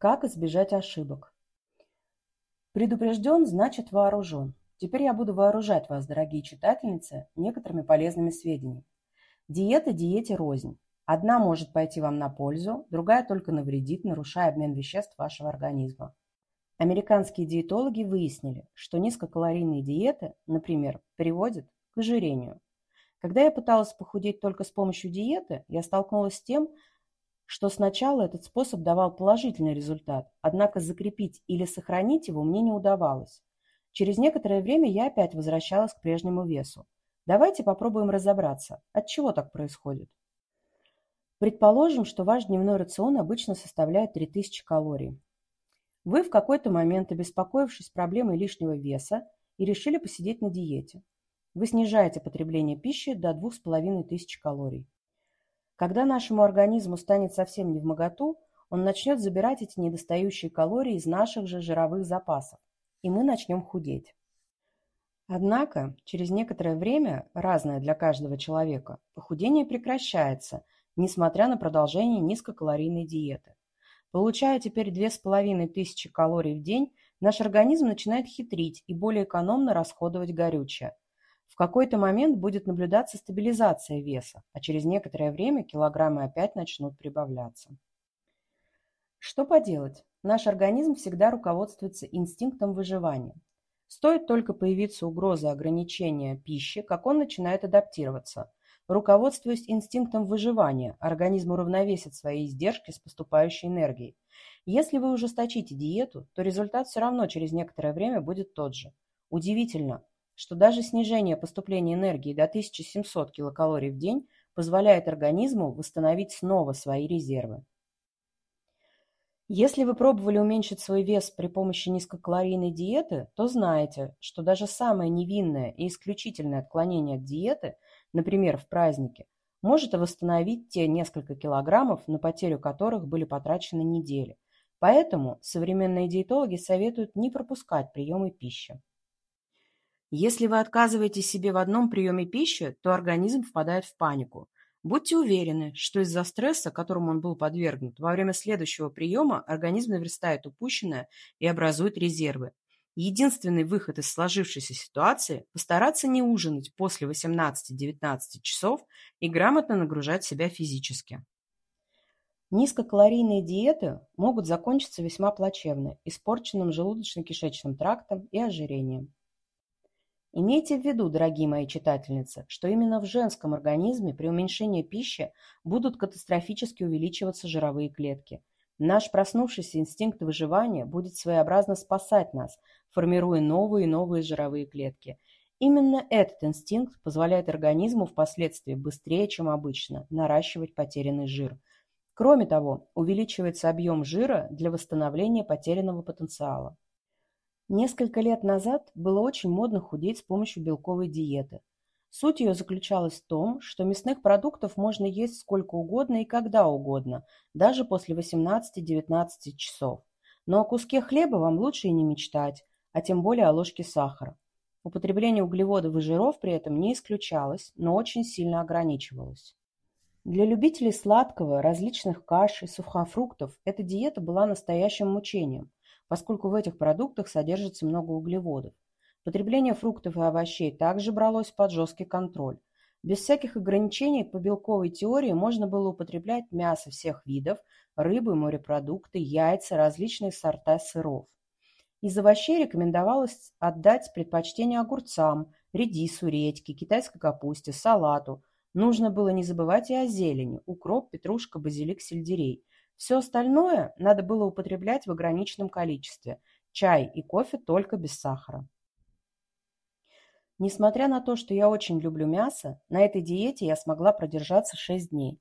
Как избежать ошибок? Предупрежден, значит вооружен. Теперь я буду вооружать вас, дорогие читательницы, некоторыми полезными сведениями. Диета диете рознь. Одна может пойти вам на пользу, другая только навредит, нарушая обмен веществ вашего организма. Американские диетологи выяснили, что низкокалорийные диеты, например, приводят к ожирению. Когда я пыталась похудеть только с помощью диеты, я столкнулась с тем, что сначала этот способ давал положительный результат, однако закрепить или сохранить его мне не удавалось. Через некоторое время я опять возвращалась к прежнему весу. Давайте попробуем разобраться, от чего так происходит. Предположим, что ваш дневной рацион обычно составляет 3000 калорий. Вы в какой-то момент, обеспокоившись проблемой лишнего веса, и решили посидеть на диете. Вы снижаете потребление пищи до 2500 калорий. Когда нашему организму станет совсем не в моготу, он начнет забирать эти недостающие калории из наших же жировых запасов, и мы начнем худеть. Однако, через некоторое время, разное для каждого человека, похудение прекращается, несмотря на продолжение низкокалорийной диеты. Получая теперь 2500 калорий в день, наш организм начинает хитрить и более экономно расходовать горючее. В какой-то момент будет наблюдаться стабилизация веса, а через некоторое время килограммы опять начнут прибавляться. Что поделать? Наш организм всегда руководствуется инстинктом выживания. Стоит только появиться угроза ограничения пищи, как он начинает адаптироваться – Руководствуясь инстинктом выживания, организм уравновесит свои издержки с поступающей энергией. Если вы ужесточите диету, то результат все равно через некоторое время будет тот же. Удивительно, что даже снижение поступления энергии до 1700 килокалорий в день позволяет организму восстановить снова свои резервы. Если вы пробовали уменьшить свой вес при помощи низкокалорийной диеты, то знаете, что даже самое невинное и исключительное отклонение от диеты – например, в празднике, может восстановить те несколько килограммов, на потерю которых были потрачены недели. Поэтому современные диетологи советуют не пропускать приемы пищи. Если вы отказываете себе в одном приеме пищи, то организм впадает в панику. Будьте уверены, что из-за стресса, которому он был подвергнут, во время следующего приема организм наверстает упущенное и образует резервы. Единственный выход из сложившейся ситуации – постараться не ужинать после 18-19 часов и грамотно нагружать себя физически. Низкокалорийные диеты могут закончиться весьма плачевно, испорченным желудочно-кишечным трактом и ожирением. Имейте в виду, дорогие мои читательницы, что именно в женском организме при уменьшении пищи будут катастрофически увеличиваться жировые клетки. Наш проснувшийся инстинкт выживания будет своеобразно спасать нас, формируя новые и новые жировые клетки. Именно этот инстинкт позволяет организму впоследствии быстрее, чем обычно, наращивать потерянный жир. Кроме того, увеличивается объем жира для восстановления потерянного потенциала. Несколько лет назад было очень модно худеть с помощью белковой диеты. Суть ее заключалась в том, что мясных продуктов можно есть сколько угодно и когда угодно, даже после 18-19 часов. Но о куске хлеба вам лучше и не мечтать, а тем более о ложке сахара. Употребление углеводов и жиров при этом не исключалось, но очень сильно ограничивалось. Для любителей сладкого, различных каш и сухофруктов эта диета была настоящим мучением, поскольку в этих продуктах содержится много углеводов. Потребление фруктов и овощей также бралось под жесткий контроль. Без всяких ограничений по белковой теории можно было употреблять мясо всех видов, рыбы, морепродукты, яйца, различные сорта сыров. Из овощей рекомендовалось отдать предпочтение огурцам, редису, редьке, китайской капусте, салату. Нужно было не забывать и о зелени – укроп, петрушка, базилик, сельдерей. Все остальное надо было употреблять в ограниченном количестве. Чай и кофе только без сахара. Несмотря на то, что я очень люблю мясо, на этой диете я смогла продержаться 6 дней.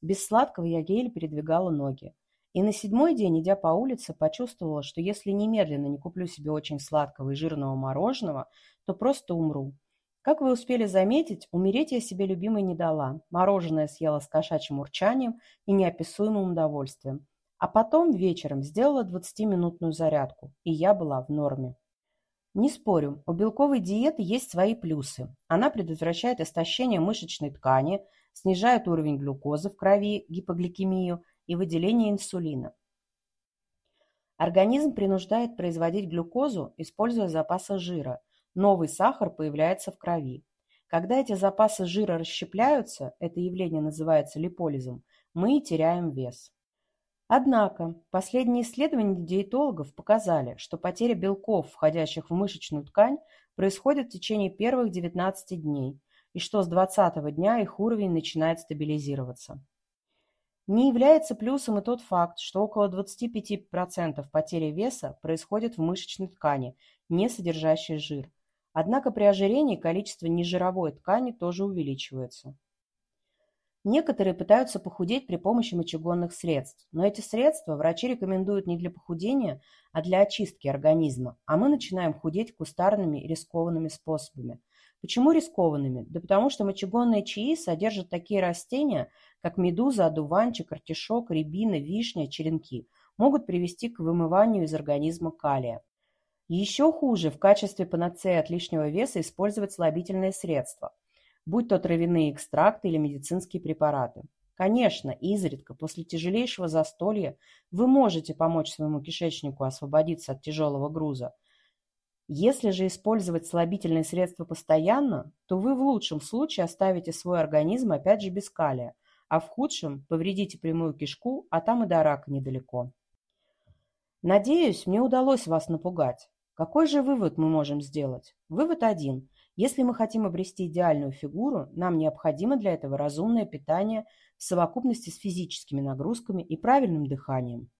Без сладкого я еле передвигала ноги. И на седьмой день, идя по улице, почувствовала, что если немедленно не куплю себе очень сладкого и жирного мороженого, то просто умру. Как вы успели заметить, умереть я себе любимой не дала. Мороженое съела с кошачьим урчанием и неописуемым удовольствием. А потом вечером сделала 20-минутную зарядку, и я была в норме. Не спорю, у белковой диеты есть свои плюсы. Она предотвращает истощение мышечной ткани, снижает уровень глюкозы в крови, гипогликемию – и выделение инсулина. Организм принуждает производить глюкозу, используя запасы жира. Новый сахар появляется в крови. Когда эти запасы жира расщепляются, это явление называется липолизом, мы теряем вес. Однако, последние исследования диетологов показали, что потеря белков, входящих в мышечную ткань, происходит в течение первых 19 дней, и что с 20 дня их уровень начинает стабилизироваться. Не является плюсом и тот факт, что около 25% потери веса происходит в мышечной ткани, не содержащей жир. Однако при ожирении количество нежировой ткани тоже увеличивается. Некоторые пытаются похудеть при помощи мочегонных средств, но эти средства врачи рекомендуют не для похудения, а для очистки организма, а мы начинаем худеть кустарными и рискованными способами. Почему рискованными? Да потому что мочегонные чаи содержат такие растения, как медуза, одуванчик, артишок, рябина, вишня, черенки, могут привести к вымыванию из организма калия. Еще хуже в качестве панацеи от лишнего веса использовать слабительные средства – будь то травяные экстракты или медицинские препараты. Конечно, изредка, после тяжелейшего застолья, вы можете помочь своему кишечнику освободиться от тяжелого груза. Если же использовать слабительные средства постоянно, то вы в лучшем случае оставите свой организм опять же без калия, а в худшем повредите прямую кишку, а там и до рака недалеко. Надеюсь, мне удалось вас напугать. Какой же вывод мы можем сделать? Вывод один – если мы хотим обрести идеальную фигуру, нам необходимо для этого разумное питание в совокупности с физическими нагрузками и правильным дыханием.